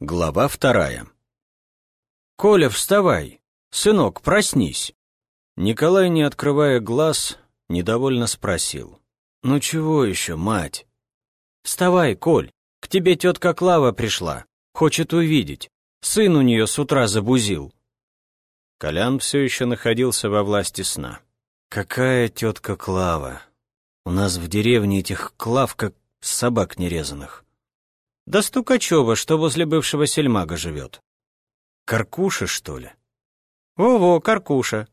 Глава вторая. «Коля, вставай! Сынок, проснись!» Николай, не открывая глаз, недовольно спросил. «Ну чего еще, мать?» «Вставай, Коль, к тебе тетка Клава пришла, хочет увидеть. Сын у нее с утра забузил». Колян все еще находился во власти сна. «Какая тетка Клава? У нас в деревне этих Клав, как собак нерезанных. Да Стукачева, что возле бывшего сельмага живет. Каркуша, что ли? Во-во, Каркуша.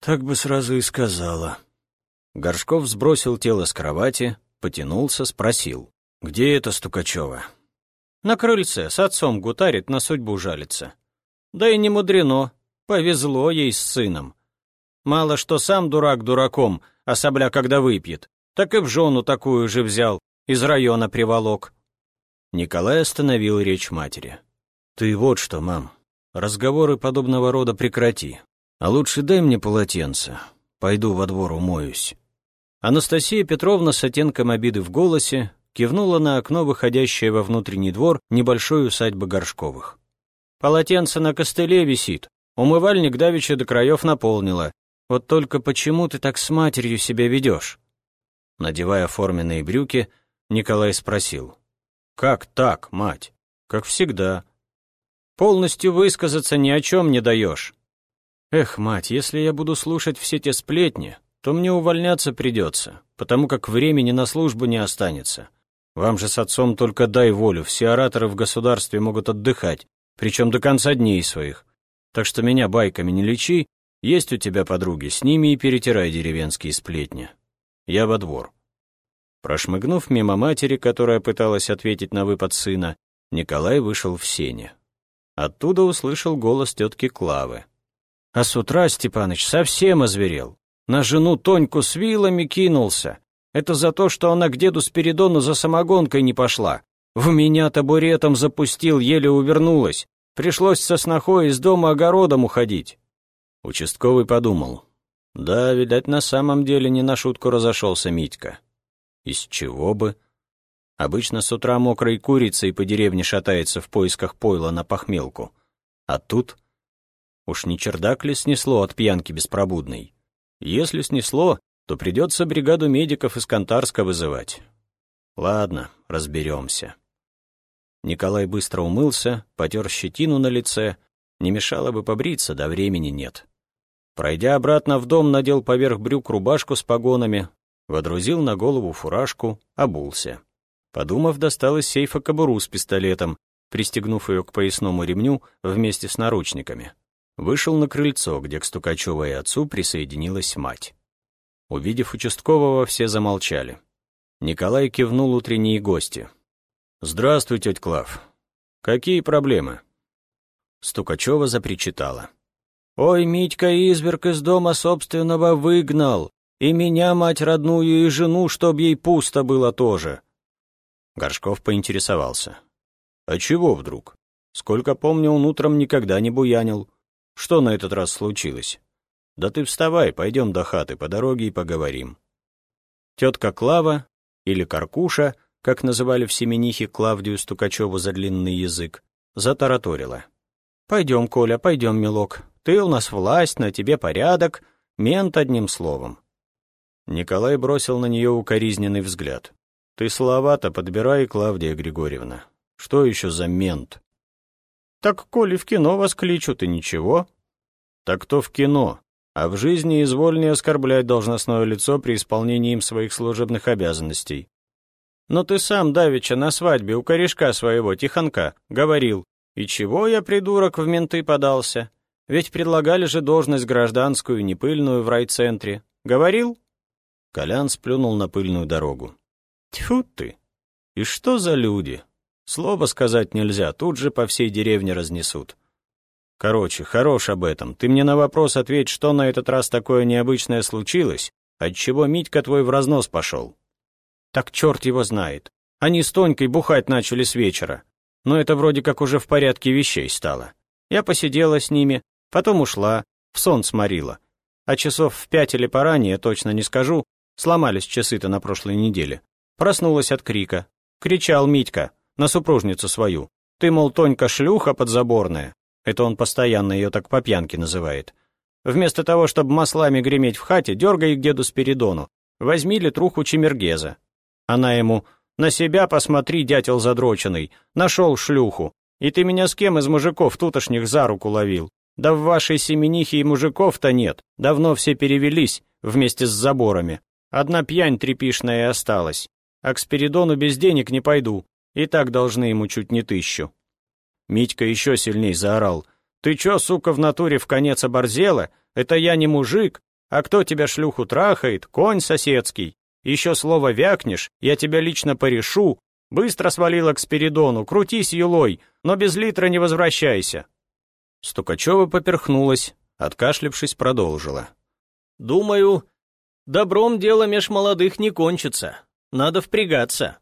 Так бы сразу и сказала. Горшков сбросил тело с кровати, потянулся, спросил. Где это Стукачева? На крыльце, с отцом гутарит, на судьбу жалится. Да и не мудрено, повезло ей с сыном. Мало что сам дурак дураком, а собля когда выпьет, так и в жену такую же взял, из района приволок. Николай остановил речь матери. «Ты вот что, мам, разговоры подобного рода прекрати. А лучше дай мне полотенце. Пойду во двор умоюсь». Анастасия Петровна с оттенком обиды в голосе кивнула на окно, выходящее во внутренний двор небольшой усадьбы Горшковых. «Полотенце на костыле висит. Умывальник давеча до краев наполнила. Вот только почему ты так с матерью себя ведешь?» Надевая форменные брюки, Николай спросил. «Как так, мать? Как всегда. Полностью высказаться ни о чем не даешь. Эх, мать, если я буду слушать все те сплетни, то мне увольняться придется, потому как времени на службу не останется. Вам же с отцом только дай волю, все ораторы в государстве могут отдыхать, причем до конца дней своих. Так что меня байками не лечи, есть у тебя подруги, с ними и перетирай деревенские сплетни. Я во двор. Прошмыгнув мимо матери, которая пыталась ответить на выпад сына, Николай вышел в сене. Оттуда услышал голос тетки Клавы. А с утра Степаныч совсем озверел. На жену Тоньку с вилами кинулся. Это за то, что она к деду Спиридону за самогонкой не пошла. В меня табуретом запустил, еле увернулась. Пришлось со снохой из дома огородом уходить. Участковый подумал. Да, видать, на самом деле не на шутку разошелся Митька. Из чего бы? Обычно с утра мокрой курицей по деревне шатается в поисках пойла на похмелку. А тут... Уж не чердак ли снесло от пьянки беспробудной? Если снесло, то придется бригаду медиков из Кантарска вызывать. Ладно, разберемся. Николай быстро умылся, потер щетину на лице. Не мешало бы побриться, да времени нет. Пройдя обратно в дом, надел поверх брюк рубашку с погонами, водрузил на голову фуражку, обулся. Подумав, достал из сейфа кобуру с пистолетом, пристегнув ее к поясному ремню вместе с наручниками. Вышел на крыльцо, где к Стукачеву и отцу присоединилась мать. Увидев участкового, все замолчали. Николай кивнул утренние гости. «Здравствуй, тетя Клав. Какие проблемы?» Стукачева запричитала. «Ой, Митька изверг из дома собственного выгнал. И меня, мать родную, и жену, чтоб ей пусто было тоже. Горшков поинтересовался. А чего вдруг? Сколько помню, он утром никогда не буянил. Что на этот раз случилось? Да ты вставай, пойдем до хаты по дороге и поговорим. Тетка Клава, или Каркуша, как называли в Семенихе Клавдию Стукачеву за длинный язык, затараторила. «Пойдем, Коля, пойдем, милок. Ты у нас власть, на тебе порядок, мент одним словом. Николай бросил на нее укоризненный взгляд. «Ты слова-то подбирай, Клавдия Григорьевна. Что еще за мент?» «Так, коли в кино вас кличут, и ничего?» «Так то в кино, а в жизни изволь не оскорблять должностное лицо при исполнении им своих служебных обязанностей. Но ты сам, Давича, на свадьбе у корешка своего, Тихонка, говорил, и чего я, придурок, в менты подался? Ведь предлагали же должность гражданскую, непыльную в райцентре. Говорил?» Колян сплюнул на пыльную дорогу. Тьфу ты! И что за люди? Слово сказать нельзя, тут же по всей деревне разнесут. Короче, хорош об этом. Ты мне на вопрос ответь, что на этот раз такое необычное случилось, отчего Митька твой в разнос пошел. Так черт его знает. Они с Тонькой бухать начали с вечера. Но это вроде как уже в порядке вещей стало. Я посидела с ними, потом ушла, в сон сморила. А часов в пять или поранее, точно не скажу, Сломались часы-то на прошлой неделе. Проснулась от крика. Кричал Митька на супружницу свою. Ты, мол, Тонька шлюха подзаборная. Это он постоянно ее так по пьянке называет. Вместо того, чтобы маслами греметь в хате, дергай к деду Спиридону. Возьми литруху чемергеза. Она ему, на себя посмотри, дятел задроченный, нашел шлюху. И ты меня с кем из мужиков тутошних за руку ловил? Да в вашей семенихе и мужиков-то нет. Давно все перевелись вместе с заборами. Одна пьянь трепишная и осталась. А к Спиридону без денег не пойду. И так должны ему чуть не тысячу. Митька еще сильней заорал. «Ты чё, сука, в натуре в конец оборзела? Это я не мужик. А кто тебя шлюху трахает? Конь соседский. Еще слово вякнешь, я тебя лично порешу. Быстро свалила к Спиридону, крутись юлой, но без литра не возвращайся. Стукачева поперхнулась, откашлившись, продолжила. «Думаю, добром дело меж молодых не кончится. Надо впрягаться».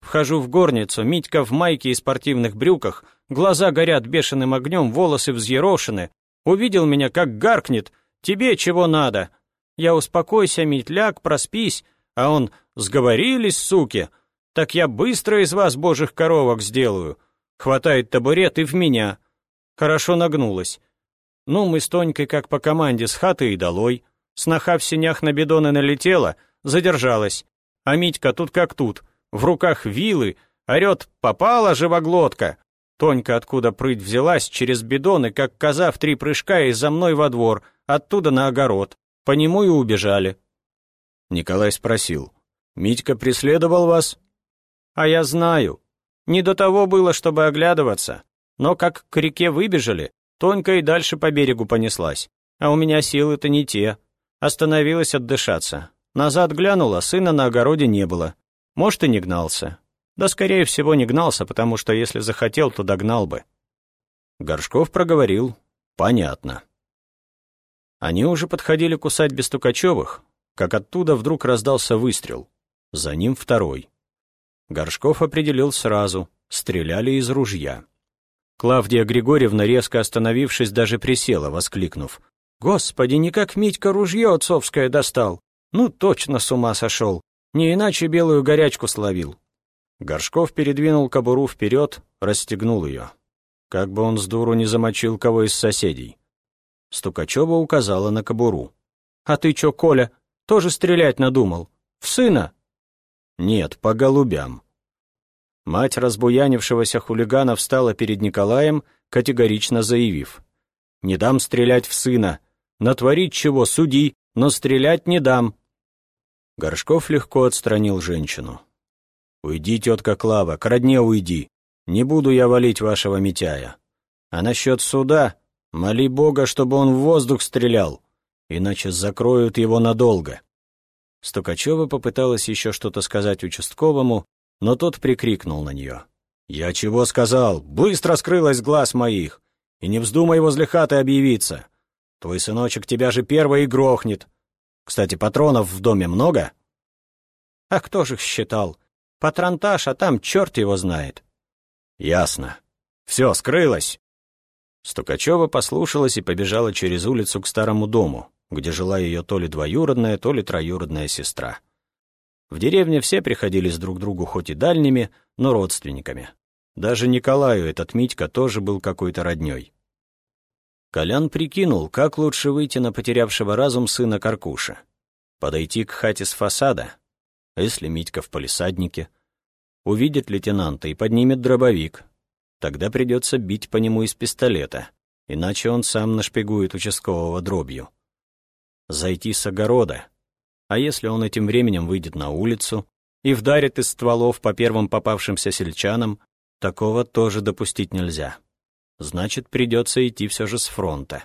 Вхожу в горницу, Митька в майке и спортивных брюках, глаза горят бешеным огнем, волосы взъерошены. Увидел меня, как гаркнет. «Тебе чего надо?» Я успокойся, Мить, ляг, проспись. А он «Сговорились, суки!» Так я быстро из вас, божих коровок, сделаю. Хватает табурет и в меня. Хорошо нагнулась. Ну, мы с Тонькой как по команде с хаты и долой. Сноха в синях на бидоны налетела, задержалась. А Митька тут как тут, в руках вилы, орет «Попала живоглотка!» Тонька откуда прыть взялась через бидоны, как коза в три прыжка и за мной во двор, оттуда на огород. По нему и убежали. Николай спросил. «Митька преследовал вас?» «А я знаю. Не до того было, чтобы оглядываться. Но как к реке выбежали, Тонька и дальше по берегу понеслась. А у меня силы-то не те. Остановилась отдышаться. Назад глянула, сына на огороде не было. Может, и не гнался. Да, скорее всего, не гнался, потому что если захотел, то догнал бы. Горшков проговорил. Понятно. Они уже подходили к усадьбе Стукачевых, как оттуда вдруг раздался выстрел. За ним второй. Горшков определил сразу. Стреляли из ружья. Клавдия Григорьевна, резко остановившись, даже присела, воскликнув. «Господи, не как Митька ружье отцовское достал! Ну, точно с ума сошел! Не иначе белую горячку словил!» Горшков передвинул кобуру вперед, расстегнул ее. Как бы он с дуру не замочил кого из соседей. Стукачева указала на кобуру. «А ты чё, Коля, тоже стрелять надумал? В сына?» «Нет, по голубям», Мать разбуянившегося хулигана встала перед Николаем, категорично заявив. «Не дам стрелять в сына. Натворить чего, суди, но стрелять не дам». Горшков легко отстранил женщину. «Уйди, тетка Клава, к родне уйди. Не буду я валить вашего Митяя. А насчет суда, моли Бога, чтобы он в воздух стрелял, иначе закроют его надолго». Стукачева попыталась еще что-то сказать участковому, но тот прикрикнул на нее. «Я чего сказал? Быстро скрылась глаз моих! И не вздумай возле хаты объявиться! Твой сыночек тебя же первый и грохнет! Кстати, патронов в доме много?» «А кто же их считал? Патронтаж, а там черт его знает!» «Ясно. Все, скрылась!» Стукачева послушалась и побежала через улицу к старому дому, где жила ее то ли двоюродная, то ли троюродная сестра. В деревне все приходились друг другу хоть и дальними, но родственниками. Даже Николаю этот Митька тоже был какой-то роднёй. Колян прикинул, как лучше выйти на потерявшего разум сына Каркуша. Подойти к хате с фасада, если Митька в полисаднике. Увидит лейтенанта и поднимет дробовик. Тогда придется бить по нему из пистолета, иначе он сам нашпигует участкового дробью. Зайти с огорода, а если он этим временем выйдет на улицу и вдарит из стволов по первым попавшимся сельчанам, такого тоже допустить нельзя. Значит, придется идти все же с фронта.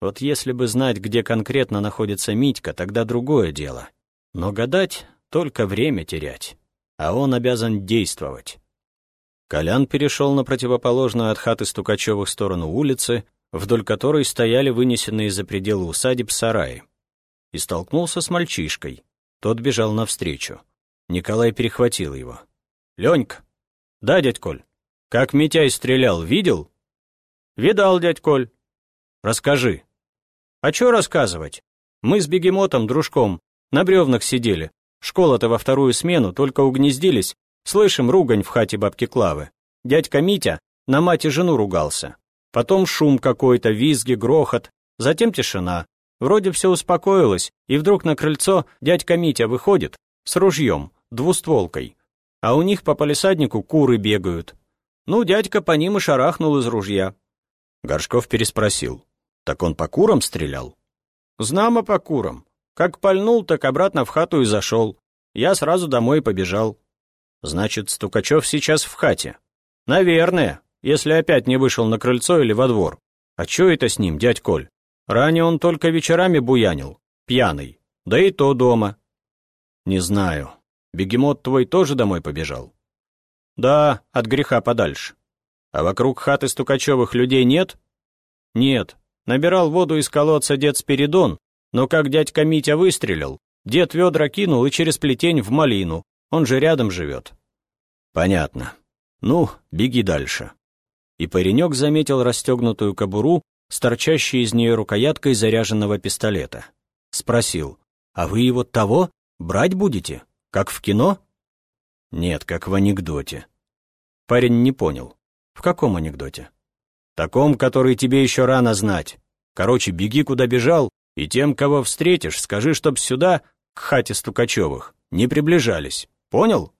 Вот если бы знать, где конкретно находится Митька, тогда другое дело. Но гадать — только время терять. А он обязан действовать. Колян перешел на противоположную от хаты Стукачевых сторону улицы, вдоль которой стояли вынесенные за пределы усадеб сараи и столкнулся с мальчишкой. Тот бежал навстречу. Николай перехватил его. «Ленька!» «Да, дядь Коль. Как Митяй стрелял, видел?» «Видал, дядь Коль». «Расскажи». «А чё рассказывать? Мы с бегемотом, дружком, на бревнах сидели. Школа-то во вторую смену, только угнездились. Слышим ругань в хате бабки Клавы. Дядька Митя на мать и жену ругался. Потом шум какой-то, визги, грохот. Затем тишина. Вроде все успокоилось, и вдруг на крыльцо дядька Митя выходит с ружьем, двустволкой. А у них по палисаднику куры бегают. Ну, дядька по ним и шарахнул из ружья. Горшков переспросил. Так он по курам стрелял? Знамо по курам. Как пальнул, так обратно в хату и зашел. Я сразу домой побежал. Значит, Стукачев сейчас в хате. Наверное, если опять не вышел на крыльцо или во двор. А чё это с ним, дядь Коль? Ранее он только вечерами буянил, пьяный, да и то дома. Не знаю. Бегемот твой тоже домой побежал? Да, от греха подальше. А вокруг хаты Стукачевых людей нет? Нет. Набирал воду из колодца дед Спиридон, но как дядька Митя выстрелил, дед ведра кинул и через плетень в малину, он же рядом живет. Понятно. Ну, беги дальше. И паренек заметил расстегнутую кобуру с торчащей из нее рукояткой заряженного пистолета. Спросил, а вы его того брать будете, как в кино? Нет, как в анекдоте. Парень не понял. В каком анекдоте? Таком, который тебе еще рано знать. Короче, беги, куда бежал, и тем, кого встретишь, скажи, чтоб сюда, к хате Стукачевых, не приближались. Понял?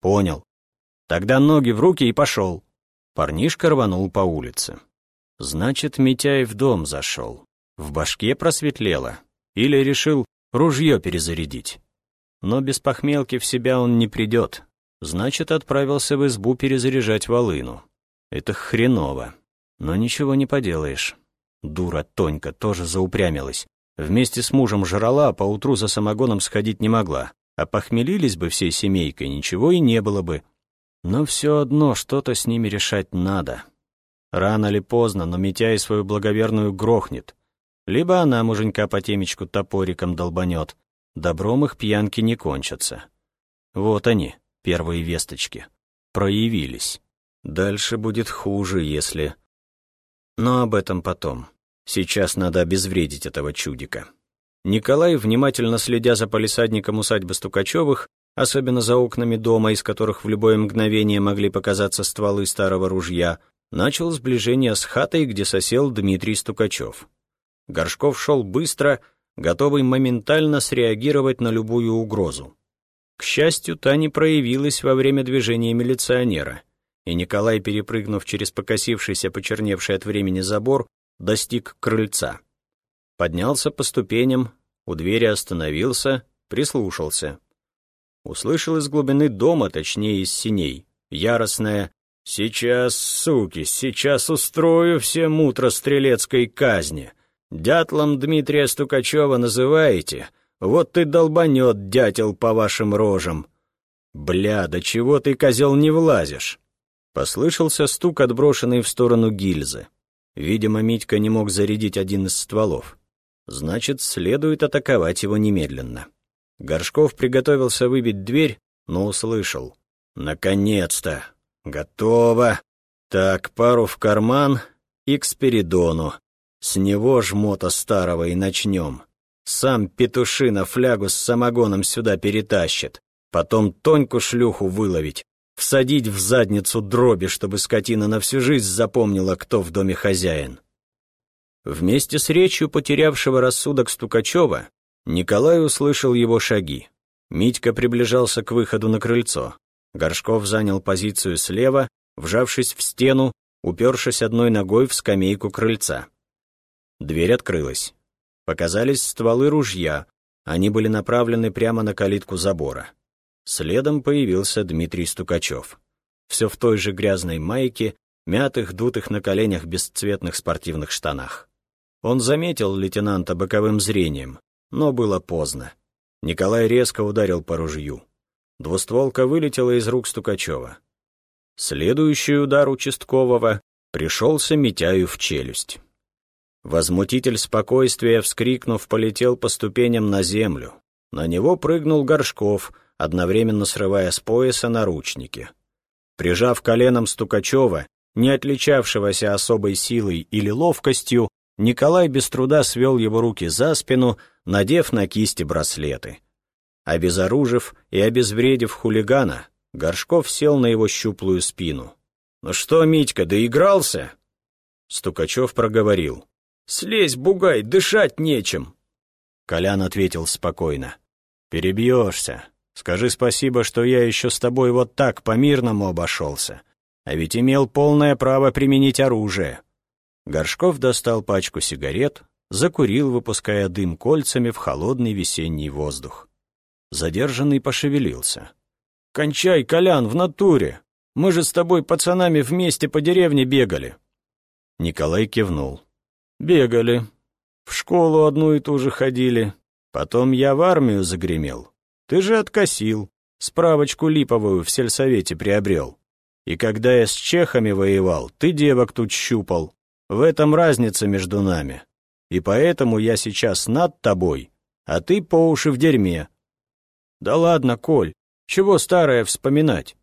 Понял. Тогда ноги в руки и пошел. Парнишка рванул по улице. Значит, Митяй в дом зашел. В башке просветлело. Или решил ружье перезарядить. Но без похмелки в себя он не придет. Значит, отправился в избу перезаряжать волыну. Это хреново. Но ничего не поделаешь. Дура Тонька тоже заупрямилась. Вместе с мужем жрала, а поутру за самогоном сходить не могла. А похмелились бы всей семейкой, ничего и не было бы. Но все одно что-то с ними решать надо. Рано или поздно, но Митяй свою благоверную грохнет. Либо она муженька по темечку топориком долбанет. Добром их пьянки не кончатся. Вот они, первые весточки. Проявились. Дальше будет хуже, если... Но об этом потом. Сейчас надо обезвредить этого чудика. Николай, внимательно следя за полисадником усадьбы Стукачевых, особенно за окнами дома, из которых в любое мгновение могли показаться стволы старого ружья, начал сближение с хатой, где сосел Дмитрий Стукачев. Горшков шел быстро, готовый моментально среагировать на любую угрозу. К счастью, та не проявилась во время движения милиционера, и Николай, перепрыгнув через покосившийся, почерневший от времени забор, достиг крыльца. Поднялся по ступеням, у двери остановился, прислушался услышал из глубины дома, точнее из синей, яростное «Сейчас, суки, сейчас устрою всем утро стрелецкой казни. Дятлом Дмитрия Стукачева называете? Вот ты долбанет, дятел, по вашим рожам. Бля, да чего ты, козел, не влазишь?» Послышался стук, отброшенный в сторону гильзы. Видимо, Митька не мог зарядить один из стволов. Значит, следует атаковать его немедленно. Горшков приготовился выбить дверь, но услышал. «Наконец-то! Готово! Так, пару в карман и к Спиридону. С него жмота старого и начнем. Сам петушина флягу с самогоном сюда перетащит. Потом Тоньку-шлюху выловить, всадить в задницу дроби, чтобы скотина на всю жизнь запомнила, кто в доме хозяин». Вместе с речью потерявшего рассудок Стукачева Николай услышал его шаги. Митька приближался к выходу на крыльцо. Горшков занял позицию слева, вжавшись в стену, упершись одной ногой в скамейку крыльца. Дверь открылась. Показались стволы ружья, они были направлены прямо на калитку забора. Следом появился Дмитрий Стукачев. Все в той же грязной майке, мятых, дутых на коленях бесцветных спортивных штанах. Он заметил лейтенанта боковым зрением, но было поздно. Николай резко ударил по ружью. Двустволка вылетела из рук Стукачева. Следующий удар участкового пришелся Митяю в челюсть. Возмутитель спокойствия, вскрикнув, полетел по ступеням на землю. На него прыгнул Горшков, одновременно срывая с пояса наручники. Прижав коленом Стукачева, не отличавшегося особой силой или ловкостью, Николай без труда свел его руки за спину, надев на кисти браслеты. Обезоружив и обезвредив хулигана, Горшков сел на его щуплую спину. «Ну что, Митька, доигрался?» Стукачев проговорил. «Слезь, бугай, дышать нечем!» Колян ответил спокойно. «Перебьешься. Скажи спасибо, что я еще с тобой вот так по-мирному обошелся. А ведь имел полное право применить оружие». Горшков достал пачку сигарет, закурил, выпуская дым кольцами в холодный весенний воздух. Задержанный пошевелился. «Кончай, Колян, в натуре! Мы же с тобой пацанами вместе по деревне бегали!» Николай кивнул. «Бегали. В школу одну и ту же ходили. Потом я в армию загремел. Ты же откосил. Справочку липовую в сельсовете приобрел. И когда я с чехами воевал, ты девок тут щупал. В этом разница между нами. И поэтому я сейчас над тобой, а ты по уши в дерьме. Да ладно, Коль, чего старое вспоминать?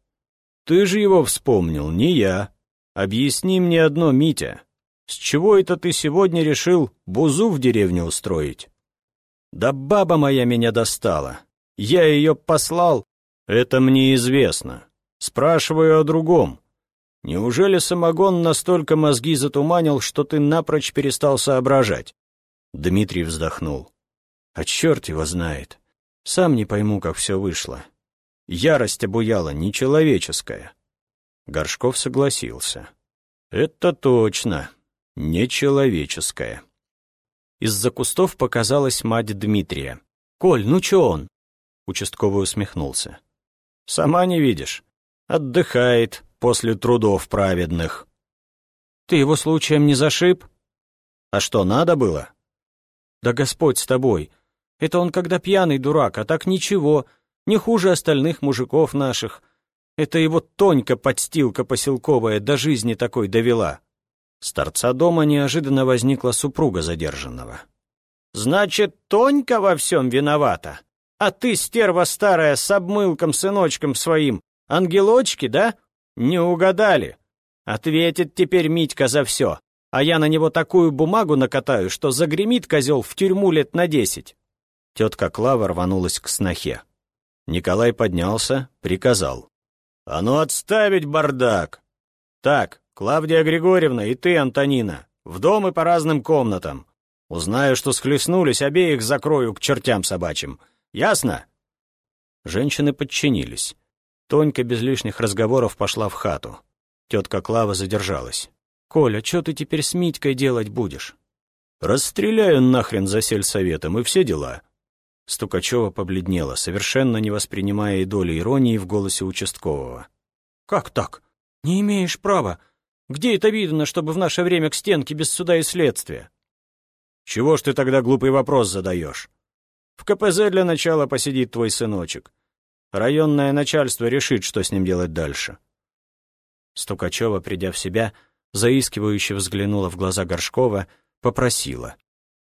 Ты же его вспомнил, не я. Объясни мне одно, Митя. С чего это ты сегодня решил бузу в деревне устроить? Да баба моя меня достала. Я ее послал. Это мне известно. Спрашиваю о другом. Неужели самогон настолько мозги затуманил, что ты напрочь перестал соображать? Дмитрий вздохнул. А черт его знает. Сам не пойму, как все вышло. Ярость обуяла, нечеловеческая. Горшков согласился. Это точно, нечеловеческая. Из-за кустов показалась мать Дмитрия. «Коль, ну чё он?» Участковый усмехнулся. «Сама не видишь. Отдыхает после трудов праведных». «Ты его случаем не зашиб?» «А что, надо было?» «Да Господь с тобой. Это он когда пьяный дурак, а так ничего, не хуже остальных мужиков наших. Это его Тонька-подстилка поселковая до жизни такой довела». С торца дома неожиданно возникла супруга задержанного. «Значит, Тонька во всем виновата? А ты, стерва старая, с обмылком сыночком своим, ангелочки, да? Не угадали. Ответит теперь Митька за все, а я на него такую бумагу накатаю, что загремит козел в тюрьму лет на десять». Тетка Клава рванулась к снохе. Николай поднялся, приказал. «А ну отставить бардак! Так, Клавдия Григорьевна и ты, Антонина, в дом и по разным комнатам. Узнаю, что схлестнулись, обеих закрою к чертям собачьим. Ясно?» Женщины подчинились. Тонька без лишних разговоров пошла в хату. Тетка Клава задержалась. «Коля, что ты теперь с Митькой делать будешь?» «Расстреляю нахрен за сельсоветом и все дела». Стукачева побледнела, совершенно не воспринимая и доли иронии в голосе участкового. «Как так? Не имеешь права. Где это видно, чтобы в наше время к стенке без суда и следствия? Чего ж ты тогда глупый вопрос задаешь? В КПЗ для начала посидит твой сыночек. Районное начальство решит, что с ним делать дальше. Стукачева, придя в себя, заискивающе взглянула в глаза Горшкова, попросила.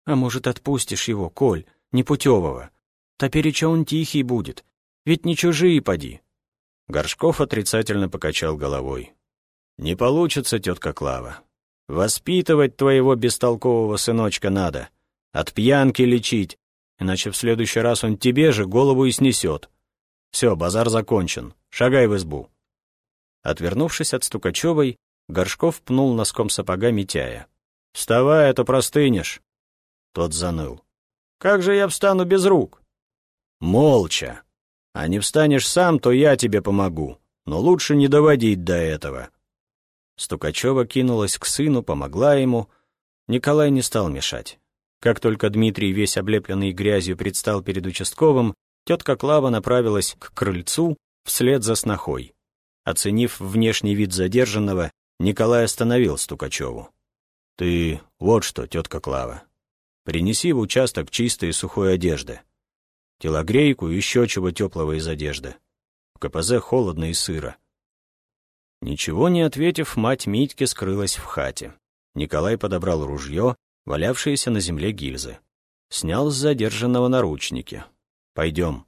«А может, отпустишь его, Коль, непутевого? Топереча он тихий будет, ведь не чужие поди». Горшков отрицательно покачал головой. «Не получится, тетка Клава. Воспитывать твоего бестолкового сыночка надо. От пьянки лечить, иначе в следующий раз он тебе же голову и снесет. Все, базар закончен. Шагай в избу». Отвернувшись от Стукачевой, Горшков пнул носком сапога Митяя. «Вставай, а то простынешь!» Тот заныл. «Как же я встану без рук?» «Молча. А не встанешь сам, то я тебе помогу. Но лучше не доводить до этого. Стукачева кинулась к сыну, помогла ему. Николай не стал мешать. Как только Дмитрий, весь облепленный грязью, предстал перед участковым, тетка Клава направилась к крыльцу вслед за снохой. Оценив внешний вид задержанного, Николай остановил Стукачеву. «Ты вот что, тетка Клава, принеси в участок чистой и сухой одежды. Телогрейку и еще чего теплого из одежды. В КПЗ холодно и сыро. Ничего не ответив, мать Митьки скрылась в хате. Николай подобрал ружье, валявшееся на земле гильзы. Снял с задержанного наручники. «Пойдем.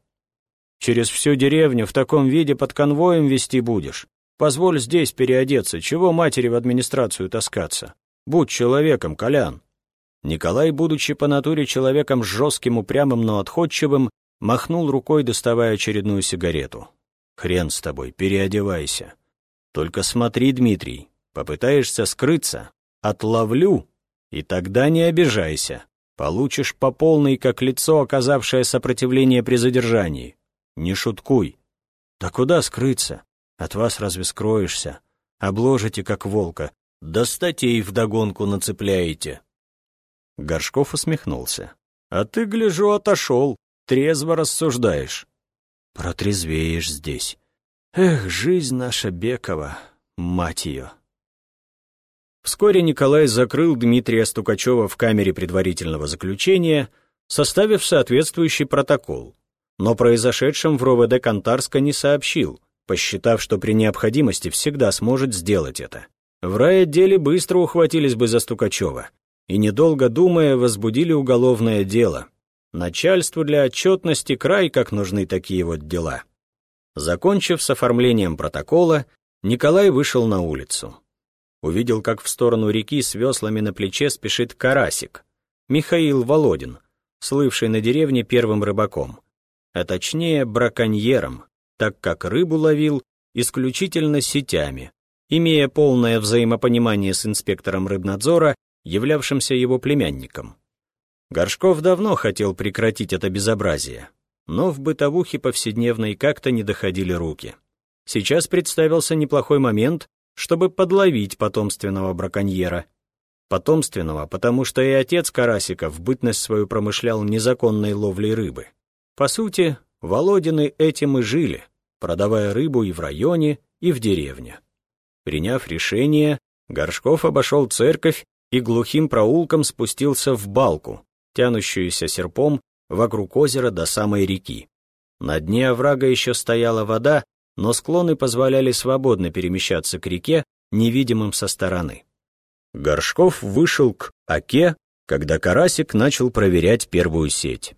Через всю деревню в таком виде под конвоем вести будешь. Позволь здесь переодеться, чего матери в администрацию таскаться. Будь человеком, Колян». Николай, будучи по натуре человеком жестким, упрямым, но отходчивым, махнул рукой, доставая очередную сигарету. «Хрен с тобой, переодевайся. Только смотри, Дмитрий, Попытаешься скрыться, отловлю, и тогда не обижайся. Получишь по полной, как лицо, оказавшее сопротивление при задержании. Не шуткуй. Да куда скрыться? От вас разве скроешься? Обложите, как волка. Да статей вдогонку нацепляете. Горшков усмехнулся. А ты, гляжу, отошел. Трезво рассуждаешь. Протрезвеешь здесь. Эх, жизнь наша Бекова, мать ее. Вскоре Николай закрыл Дмитрия Стукачева в камере предварительного заключения, составив соответствующий протокол, но произошедшем в РОВД Кантарска не сообщил, посчитав, что при необходимости всегда сможет сделать это. В райотделе быстро ухватились бы за Стукачева и, недолго думая, возбудили уголовное дело. Начальству для отчетности край как нужны такие вот дела. Закончив с оформлением протокола, Николай вышел на улицу увидел, как в сторону реки с веслами на плече спешит карасик, Михаил Володин, слывший на деревне первым рыбаком, а точнее браконьером, так как рыбу ловил исключительно сетями, имея полное взаимопонимание с инспектором рыбнадзора, являвшимся его племянником. Горшков давно хотел прекратить это безобразие, но в бытовухе повседневной как-то не доходили руки. Сейчас представился неплохой момент, чтобы подловить потомственного браконьера. Потомственного, потому что и отец Карасика в бытность свою промышлял незаконной ловлей рыбы. По сути, Володины этим и жили, продавая рыбу и в районе, и в деревне. Приняв решение, Горшков обошел церковь и глухим проулком спустился в балку, тянущуюся серпом вокруг озера до самой реки. На дне оврага еще стояла вода, но склоны позволяли свободно перемещаться к реке, невидимым со стороны. Горшков вышел к оке, когда карасик начал проверять первую сеть.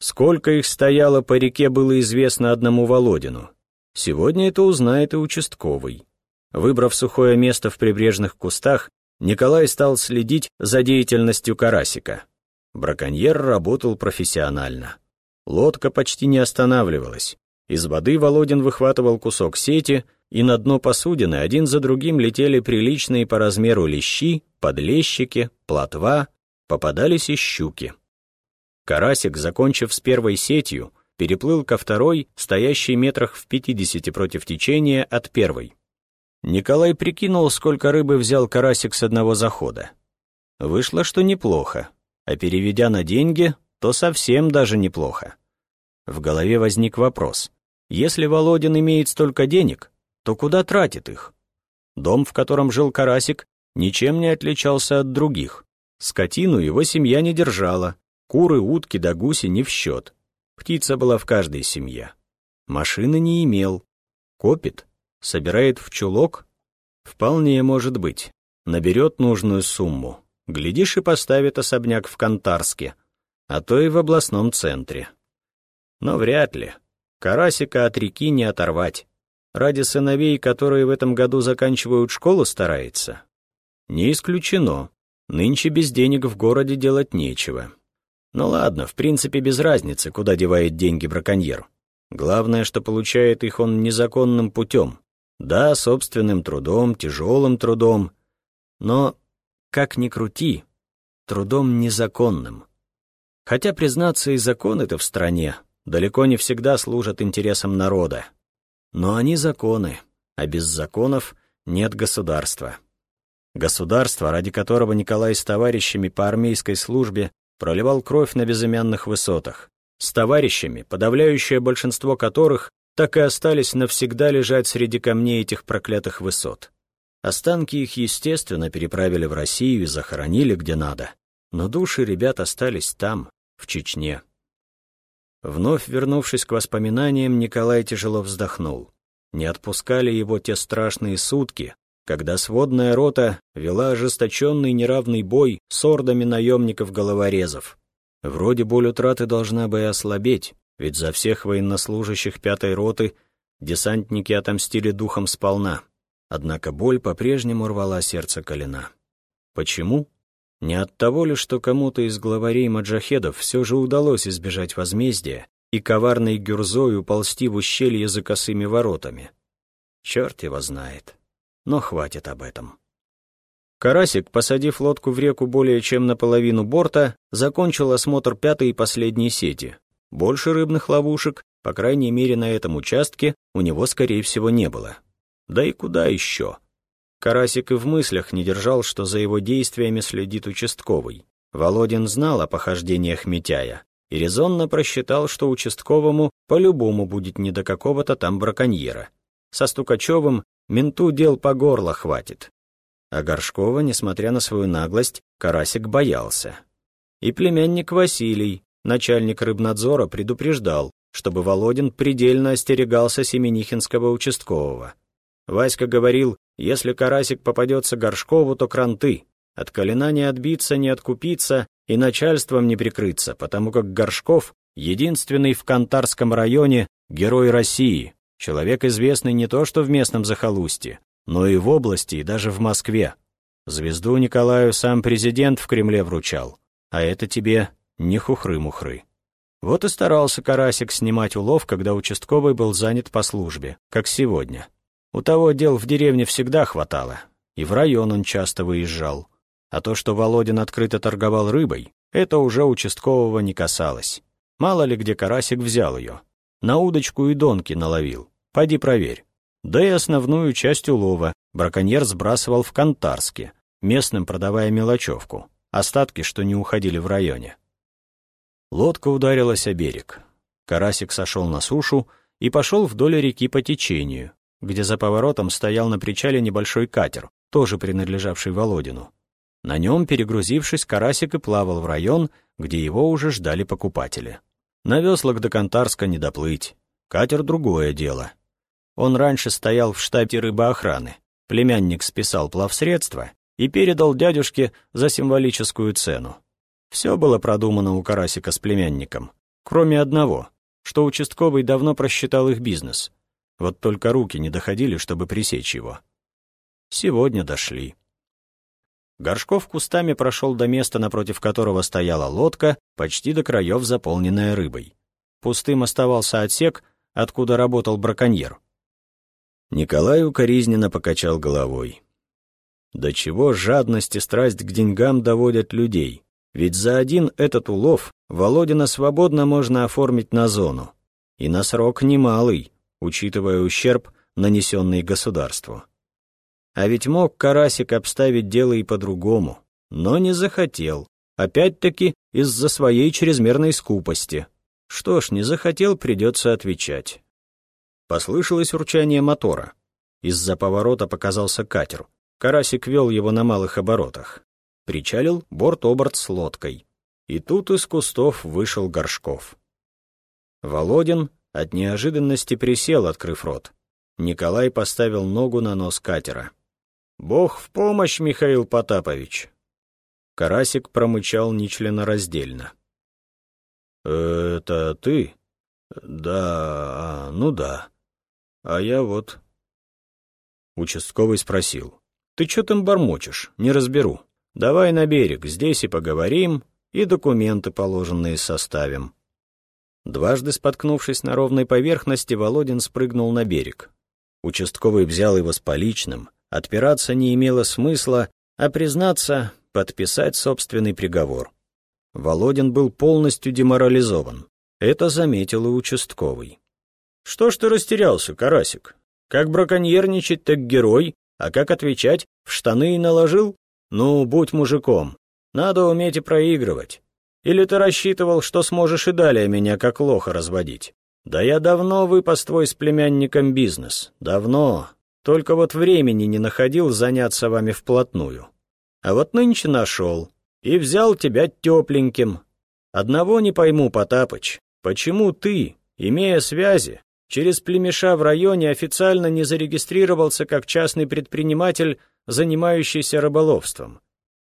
Сколько их стояло по реке, было известно одному Володину. Сегодня это узнает и участковый. Выбрав сухое место в прибрежных кустах, Николай стал следить за деятельностью карасика. Браконьер работал профессионально. Лодка почти не останавливалась. Из воды Володин выхватывал кусок сети, и на дно посудины один за другим летели приличные по размеру лещи, подлещики, плотва, попадались и щуки. Карасик, закончив с первой сетью, переплыл ко второй, стоящей метрах в пятидесяти против течения от первой. Николай прикинул, сколько рыбы взял карасик с одного захода. Вышло, что неплохо, а переведя на деньги, то совсем даже неплохо. В голове возник вопрос. Если Володин имеет столько денег, то куда тратит их? Дом, в котором жил Карасик, ничем не отличался от других. Скотину его семья не держала, куры, утки да гуси не в счет. Птица была в каждой семье. Машины не имел. Копит? Собирает в чулок? Вполне может быть. Наберет нужную сумму. Глядишь и поставит особняк в Кантарске, а то и в областном центре. Но вряд ли. Карасика от реки не оторвать. Ради сыновей, которые в этом году заканчивают школу, старается? Не исключено. Нынче без денег в городе делать нечего. Ну ладно, в принципе, без разницы, куда девает деньги браконьер. Главное, что получает их он незаконным путем. Да, собственным трудом, тяжелым трудом. Но, как ни крути, трудом незаконным. Хотя, признаться, и законы-то в стране далеко не всегда служат интересам народа. Но они законы, а без законов нет государства. Государство, ради которого Николай с товарищами по армейской службе проливал кровь на безымянных высотах, с товарищами, подавляющее большинство которых так и остались навсегда лежать среди камней этих проклятых высот. Останки их, естественно, переправили в Россию и захоронили где надо, но души ребят остались там, в Чечне. Вновь вернувшись к воспоминаниям, Николай тяжело вздохнул. Не отпускали его те страшные сутки, когда сводная рота вела ожесточенный неравный бой с ордами наемников-головорезов. Вроде боль утраты должна бы и ослабеть, ведь за всех военнослужащих пятой роты десантники отомстили духом сполна. Однако боль по-прежнему рвала сердце Калина. Почему? Не от того ли, что кому-то из главарей маджахедов все же удалось избежать возмездия и коварной гюрзой уползти в ущелье за косыми воротами? Черт его знает. Но хватит об этом. Карасик, посадив лодку в реку более чем наполовину борта, закончил осмотр пятой и последней сети. Больше рыбных ловушек, по крайней мере на этом участке, у него, скорее всего, не было. Да и куда еще? Карасик и в мыслях не держал, что за его действиями следит участковый. Володин знал о похождениях Митяя и резонно просчитал, что участковому по-любому будет не до какого-то там браконьера. Со Стукачевым менту дел по горло хватит. А Горшкова, несмотря на свою наглость, Карасик боялся. И племянник Василий, начальник рыбнадзора, предупреждал, чтобы Володин предельно остерегался Семенихинского участкового. Васька говорил, если Карасик попадется Горшкову, то кранты. От Калина не отбиться, не откупиться и начальством не прикрыться, потому как Горшков — единственный в Кантарском районе герой России, человек известный не то что в местном захолустье, но и в области, и даже в Москве. Звезду Николаю сам президент в Кремле вручал, а это тебе не хухры-мухры. Вот и старался Карасик снимать улов, когда участковый был занят по службе, как сегодня. У того дел в деревне всегда хватало, и в район он часто выезжал. А то, что Володин открыто торговал рыбой, это уже участкового не касалось. Мало ли где Карасик взял ее. На удочку и донки наловил. Пойди проверь. Да и основную часть улова браконьер сбрасывал в Кантарске, местным продавая мелочевку, остатки, что не уходили в районе. Лодка ударилась о берег. Карасик сошел на сушу и пошел вдоль реки по течению, где за поворотом стоял на причале небольшой катер, тоже принадлежавший Володину. На нем, перегрузившись, Карасик и плавал в район, где его уже ждали покупатели. На веслах до Кантарска не доплыть. Катер — другое дело. Он раньше стоял в штабе рыбоохраны. Племянник списал плавсредства и передал дядюшке за символическую цену. Все было продумано у Карасика с племянником, кроме одного, что участковый давно просчитал их бизнес. Вот только руки не доходили, чтобы пресечь его. Сегодня дошли. Горшков кустами прошел до места, напротив которого стояла лодка, почти до краев заполненная рыбой. Пустым оставался отсек, откуда работал браконьер. Николай укоризненно покачал головой. До чего жадность и страсть к деньгам доводят людей? Ведь за один этот улов Володина свободно можно оформить на зону. И на срок немалый, учитывая ущерб, нанесенный государству. А ведь мог Карасик обставить дело и по-другому, но не захотел, опять-таки из-за своей чрезмерной скупости. Что ж, не захотел, придется отвечать. Послышалось урчание мотора. Из-за поворота показался катер. Карасик вел его на малых оборотах. Причалил борт-оборт с лодкой. И тут из кустов вышел Горшков. Володин от неожиданности присел, открыв рот. Николай поставил ногу на нос катера. «Бог в помощь, Михаил Потапович!» Карасик промычал нечленораздельно. «Это ты?» «Да, ну да. А я вот...» Участковый спросил. «Ты что там бормочешь? Не разберу. Давай на берег, здесь и поговорим, и документы положенные составим». Дважды споткнувшись на ровной поверхности, Володин спрыгнул на берег. Участковый взял его с поличным, отпираться не имело смысла, а признаться, подписать собственный приговор. Володин был полностью деморализован. Это заметил и участковый. Что ж ты растерялся, Карасик? Как браконьерничать, так герой, а как отвечать, в штаны и наложил? Ну, будь мужиком. Надо уметь и проигрывать. Или ты рассчитывал, что сможешь и далее меня как лоха разводить? Да я давно выпас твой с племянником бизнес. Давно. Только вот времени не находил заняться вами вплотную. А вот нынче нашел. И взял тебя тепленьким. Одного не пойму, Потапыч. Почему ты, имея связи, через племеша в районе официально не зарегистрировался как частный предприниматель, занимающийся рыболовством.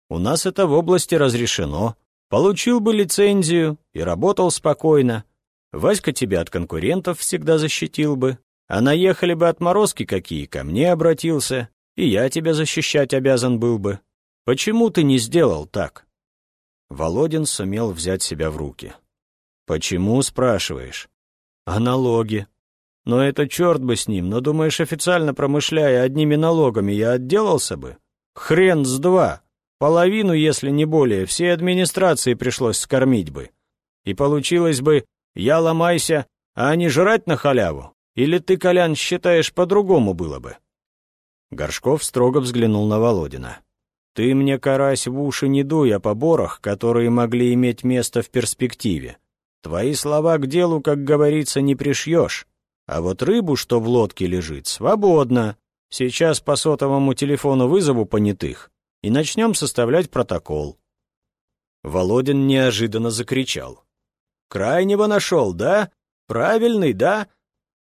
У нас это в области разрешено. Получил бы лицензию и работал спокойно. Васька тебя от конкурентов всегда защитил бы. А наехали бы отморозки какие, ко мне обратился, и я тебя защищать обязан был бы. Почему ты не сделал так?» Володин сумел взять себя в руки. «Почему?» — спрашиваешь. «А налоги?» Но это черт бы с ним, но думаешь, официально промышляя одними налогами, я отделался бы? Хрен с два. Половину, если не более, всей администрации пришлось скормить бы. И получилось бы «я ломайся, а не жрать на халяву». Или ты, Колян, считаешь, по-другому было бы?» Горшков строго взглянул на Володина. «Ты мне, карась, в уши не дуй о поборах, которые могли иметь место в перспективе. Твои слова к делу, как говорится, не пришьешь. А вот рыбу, что в лодке лежит, свободно. Сейчас по сотовому телефону вызову понятых и начнем составлять протокол». Володин неожиданно закричал. «Крайнего нашел, да? Правильный, да?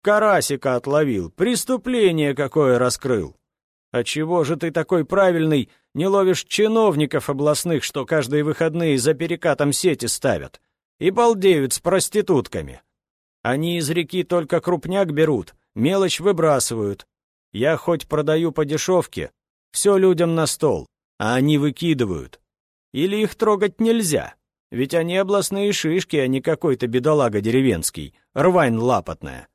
Карасика отловил, преступление какое раскрыл. А чего же ты такой правильный не ловишь чиновников областных, что каждые выходные за перекатом сети ставят, и балдеют с проститутками? Они из реки только крупняк берут, мелочь выбрасывают. Я хоть продаю по дешевке, все людям на стол, а они выкидывают. Или их трогать нельзя, ведь они областные шишки, а не какой-то бедолага деревенский, рвань лапотная.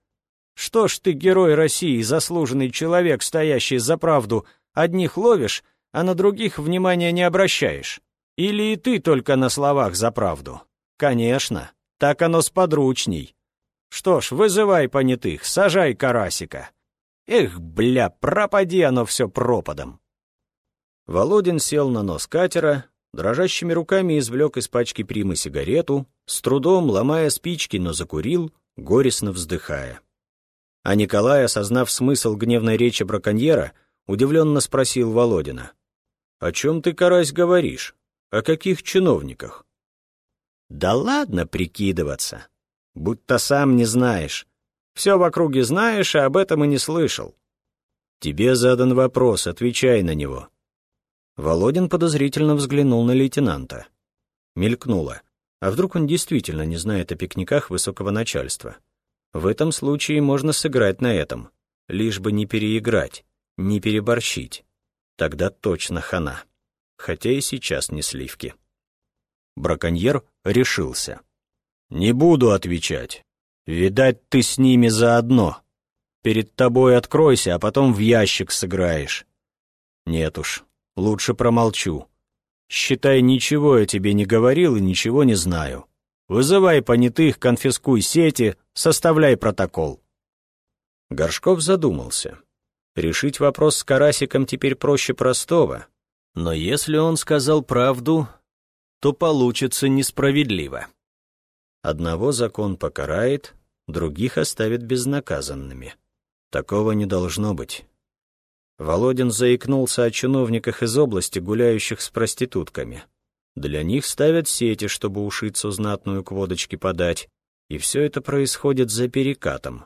Что ж ты, герой России, заслуженный человек, стоящий за правду, одних ловишь, а на других внимания не обращаешь? Или и ты только на словах за правду? Конечно, так оно сподручней. Что ж, вызывай понятых, сажай карасика. Эх, бля, пропади оно все пропадом. Володин сел на нос катера, дрожащими руками извлек из пачки примы сигарету, с трудом, ломая спички, но закурил, горестно вздыхая. А Николай, осознав смысл гневной речи браконьера, удивленно спросил Володина. «О чем ты, Карась, говоришь? О каких чиновниках?» «Да ладно прикидываться. Будто сам не знаешь. Все в округе знаешь, а об этом и не слышал». «Тебе задан вопрос, отвечай на него». Володин подозрительно взглянул на лейтенанта. Мелькнуло. А вдруг он действительно не знает о пикниках высокого начальства? В этом случае можно сыграть на этом, лишь бы не переиграть, не переборщить. Тогда точно хана. Хотя и сейчас не сливки. Браконьер решился. «Не буду отвечать. Видать, ты с ними заодно. Перед тобой откройся, а потом в ящик сыграешь. Нет уж, лучше промолчу. Считай, ничего я тебе не говорил и ничего не знаю. Вызывай понятых, конфискуй сети, составляй протокол». Горшков задумался. Решить вопрос с Карасиком теперь проще простого. Но если он сказал правду, то получится несправедливо. Одного закон покарает, других оставит безнаказанными. Такого не должно быть. Володин заикнулся о чиновниках из области, гуляющих с проститутками. Для них ставят сети, чтобы ушицу знатную к водочке подать, и все это происходит за перекатом.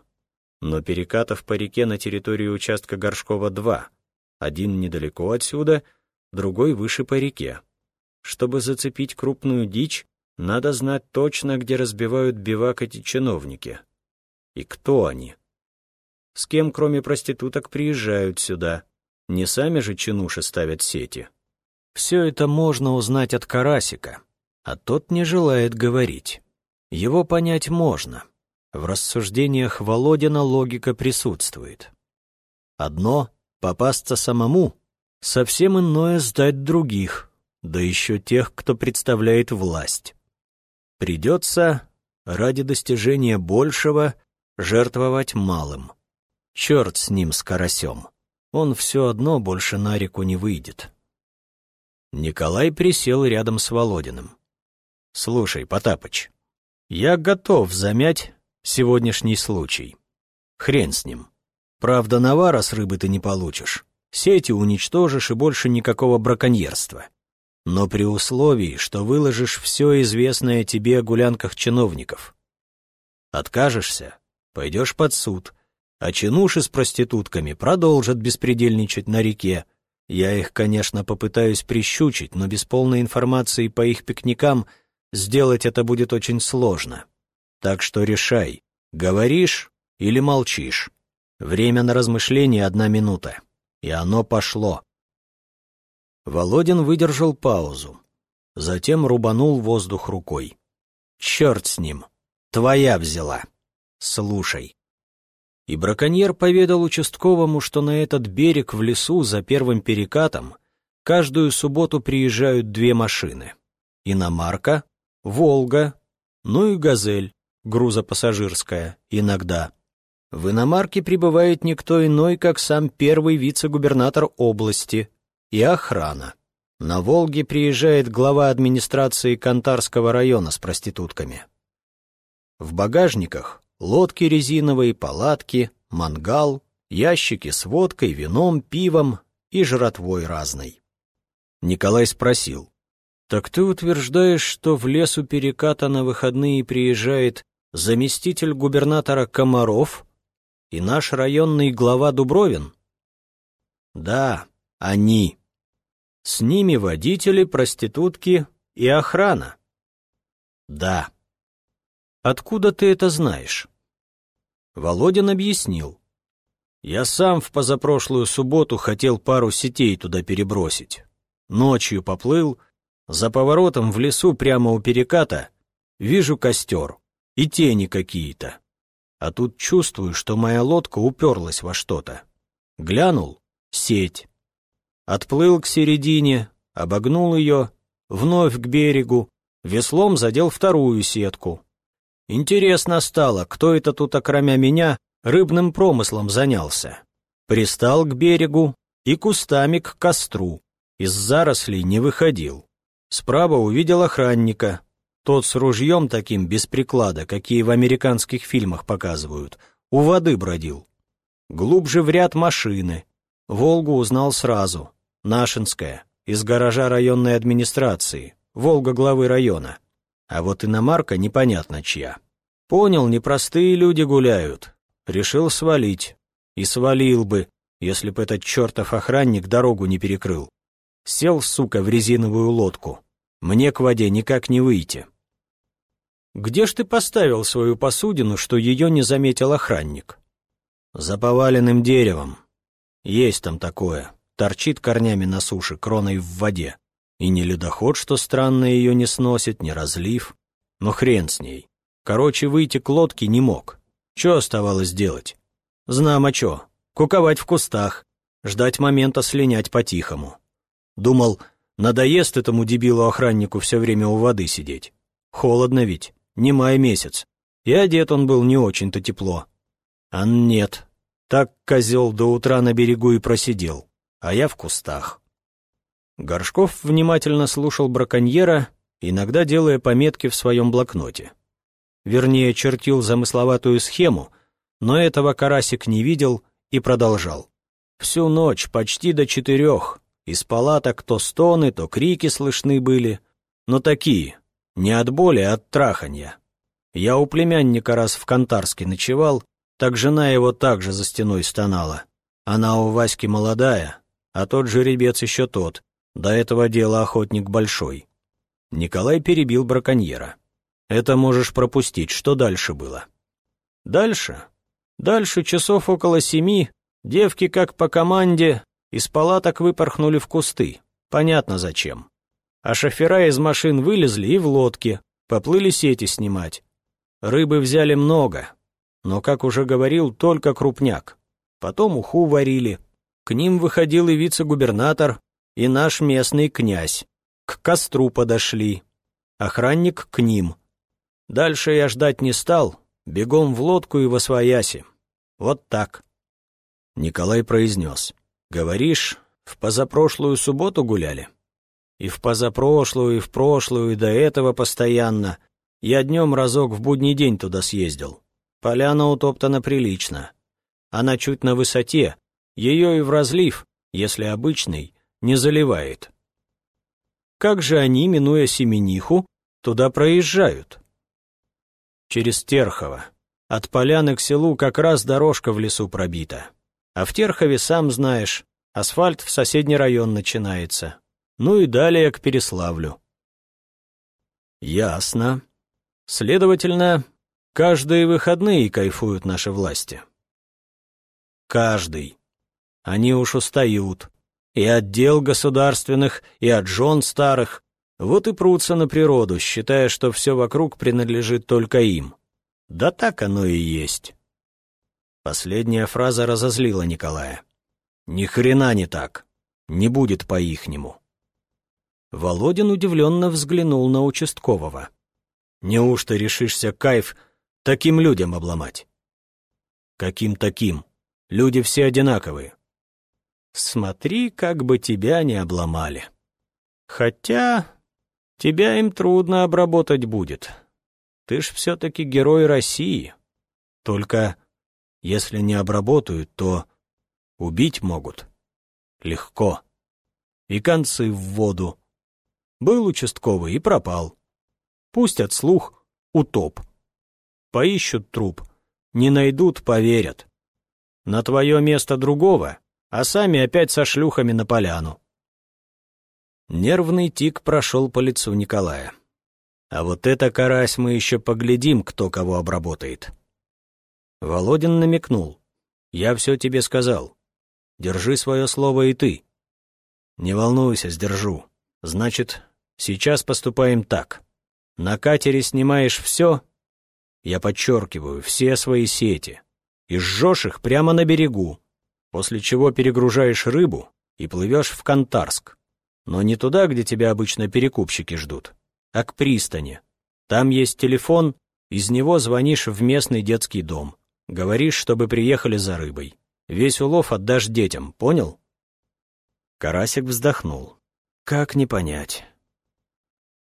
Но перекатов по реке на территории участка Горшкова два. Один недалеко отсюда, другой выше по реке. Чтобы зацепить крупную дичь, надо знать точно, где разбивают бивак эти чиновники. И кто они? С кем, кроме проституток, приезжают сюда? Не сами же чинуши ставят сети. Все это можно узнать от Карасика, а тот не желает говорить. Его понять можно. В рассуждениях Володина логика присутствует. Одно — попасться самому, совсем иное — сдать других, да еще тех, кто представляет власть. Придется, ради достижения большего, жертвовать малым. Черт с ним, с карасем. Он все одно больше на реку не выйдет. Николай присел рядом с Володиным. «Слушай, Потапыч, я готов замять сегодняшний случай. Хрен с ним. Правда, навара с рыбы ты не получишь. Сети уничтожишь и больше никакого браконьерства. Но при условии, что выложишь все известное тебе о гулянках чиновников. Откажешься, пойдешь под суд, а чинуши с проститутками продолжат беспредельничать на реке, я их, конечно, попытаюсь прищучить, но без полной информации по их пикникам сделать это будет очень сложно. Так что решай, говоришь или молчишь. Время на размышление одна минута. И оно пошло. Володин выдержал паузу. Затем рубанул воздух рукой. «Черт с ним! Твоя взяла! Слушай!» И браконьер поведал участковому, что на этот берег в лесу за первым перекатом каждую субботу приезжают две машины. Иномарка, Волга, ну и Газель, грузопассажирская, иногда. В иномарке прибывает никто иной, как сам первый вице-губернатор области и охрана. На Волге приезжает глава администрации Кантарского района с проститутками. В багажниках лодки резиновые, палатки, мангал, ящики с водкой, вином, пивом и жратвой разной. Николай спросил, «Так ты утверждаешь, что в лес у переката на выходные приезжает заместитель губернатора Комаров и наш районный глава Дубровин?» «Да, они. С ними водители, проститутки и охрана». «Да». «Откуда ты это знаешь?» Володин объяснил. «Я сам в позапрошлую субботу хотел пару сетей туда перебросить. Ночью поплыл, за поворотом в лесу прямо у переката вижу костер и тени какие-то. А тут чувствую, что моя лодка уперлась во что-то. Глянул — сеть. Отплыл к середине, обогнул ее, вновь к берегу, веслом задел вторую сетку. Интересно стало, кто это тут, окромя меня, рыбным промыслом занялся. Пристал к берегу и кустами к костру. Из зарослей не выходил. Справа увидел охранника. Тот с ружьем таким без приклада, какие в американских фильмах показывают, у воды бродил. Глубже в ряд машины. Волгу узнал сразу. Нашинская, из гаража районной администрации, Волга главы района. А вот иномарка непонятно чья. Понял, непростые люди гуляют. Решил свалить. И свалил бы, если бы этот чертов охранник дорогу не перекрыл. Сел, сука, в резиновую лодку. Мне к воде никак не выйти. Где ж ты поставил свою посудину, что ее не заметил охранник? За поваленным деревом. Есть там такое. Торчит корнями на суше, кроной в воде. И не ледоход, что странно, ее не сносит, не разлив. Но хрен с ней. Короче, выйти к лодке не мог. Че оставалось делать? Знамо чё. Куковать в кустах. Ждать момента слинять по-тихому. Думал, надоест этому дебилу-охраннику все время у воды сидеть. Холодно ведь, не май месяц. И одет он был не очень-то тепло. А нет, так козел до утра на берегу и просидел, а я в кустах. Горшков внимательно слушал браконьера, иногда делая пометки в своем блокноте. Вернее, чертил замысловатую схему, но этого карасик не видел и продолжал. Всю ночь, почти до четырех, из палаток то стоны, то крики слышны были, но такие, не от боли, а от траханья. Я у племянника раз в Кантарске ночевал, так жена его также за стеной стонала. Она у Васьки молодая, а тот жеребец еще тот, до этого дела охотник большой. Николай перебил браконьера. «Это можешь пропустить, что дальше было?» «Дальше?» «Дальше часов около семи, девки, как по команде, из палаток выпорхнули в кусты. Понятно зачем. А шофера из машин вылезли и в лодке, поплыли сети снимать. Рыбы взяли много, но, как уже говорил, только крупняк. Потом уху варили. К ним выходил и вице-губернатор, и наш местный князь. К костру подошли. Охранник к ним. Дальше я ждать не стал, бегом в лодку и во свояси. Вот так. Николай произнес. «Говоришь, в позапрошлую субботу гуляли?» «И в позапрошлую, и в прошлую, и до этого постоянно. Я днем разок в будний день туда съездил. Поляна утоптана прилично. Она чуть на высоте, ее и в разлив, если обычный, не заливает. Как же они, минуя Семениху, туда проезжают? Через Терхово. От поляны к селу как раз дорожка в лесу пробита. А в Терхове, сам знаешь, асфальт в соседний район начинается. Ну и далее к Переславлю. Ясно. Следовательно, каждые выходные кайфуют наши власти. Каждый. Они уж устают и от дел государственных, и от жен старых, вот и прутся на природу, считая, что все вокруг принадлежит только им. Да так оно и есть. Последняя фраза разозлила Николая. Ни хрена не так. не будет по-ихнему. Володин удивленно взглянул на участкового. «Неужто решишься кайф таким людям обломать?» «Каким таким? Люди все одинаковые». «Смотри, как бы тебя не обломали. Хотя тебя им трудно обработать будет. Ты ж все-таки герой России. Только если не обработают, то убить могут. Легко. И концы в воду. Был участковый и пропал. Пустят слух, утоп. Поищут труп. Не найдут, поверят. На твое место другого, а сами опять со шлюхами на поляну. Нервный тик прошел по лицу Николая. А вот это, карась, мы еще поглядим, кто кого обработает. Володин намекнул. Я все тебе сказал. Держи свое слово и ты. Не волнуйся, сдержу. Значит, сейчас поступаем так. На катере снимаешь все, я подчеркиваю, все свои сети, и сжешь их прямо на берегу, после чего перегружаешь рыбу и плывешь в Кантарск. Но не туда, где тебя обычно перекупщики ждут, а к пристани. Там есть телефон, из него звонишь в местный детский дом. Говоришь, чтобы приехали за рыбой. Весь улов отдашь детям, понял? Карасик вздохнул. Как не понять?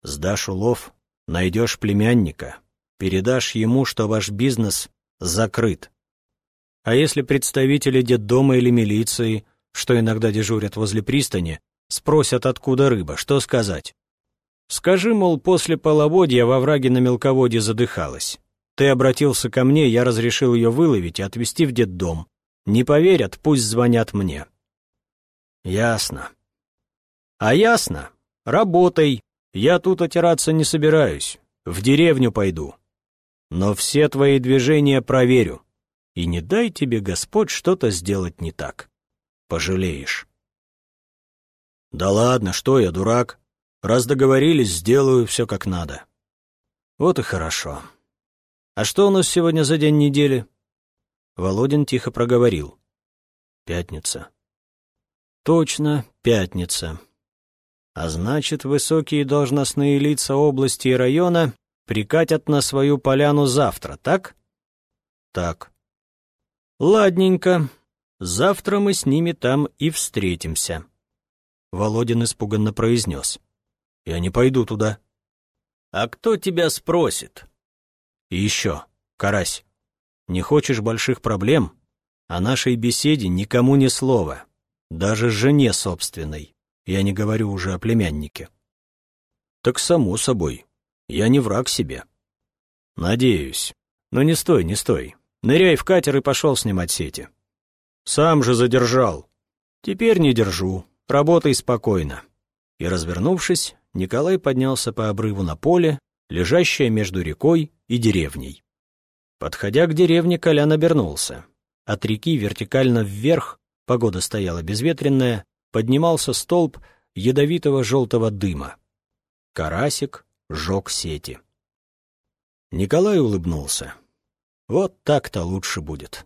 Сдашь улов, найдешь племянника, передашь ему, что ваш бизнес закрыт. А если представители детдома или милиции, что иногда дежурят возле пристани, спросят, откуда рыба, что сказать? Скажи, мол, после половодья во враге на мелководье задыхалась. Ты обратился ко мне, я разрешил ее выловить и отвезти в детдом. Не поверят, пусть звонят мне. Ясно. А ясно. Работай. Я тут отираться не собираюсь. В деревню пойду. Но все твои движения проверю. И не дай тебе Господь что-то сделать не так. Пожалеешь. Да ладно, что я, дурак? Раз договорились, сделаю все как надо. Вот и хорошо. «А что у нас сегодня за день недели?» Володин тихо проговорил. «Пятница». «Точно, пятница. А значит, высокие должностные лица области и района прикатят на свою поляну завтра, так?» «Так». «Ладненько. Завтра мы с ними там и встретимся». Володин испуганно произнес. «Я не пойду туда». «А кто тебя спросит?» И еще, Карась, не хочешь больших проблем? О нашей беседе никому ни слова, даже жене собственной. Я не говорю уже о племяннике. Так само собой, я не враг себе. Надеюсь. Но не стой, не стой. Ныряй в катер и пошел снимать сети. Сам же задержал. Теперь не держу. Работай спокойно. И, развернувшись, Николай поднялся по обрыву на поле, лежащее между рекой и деревней. Подходя к деревне, Колян обернулся. От реки вертикально вверх, погода стояла безветренная, поднимался столб ядовитого желтого дыма. Карасик жег сети. Николай улыбнулся. Вот так-то лучше будет.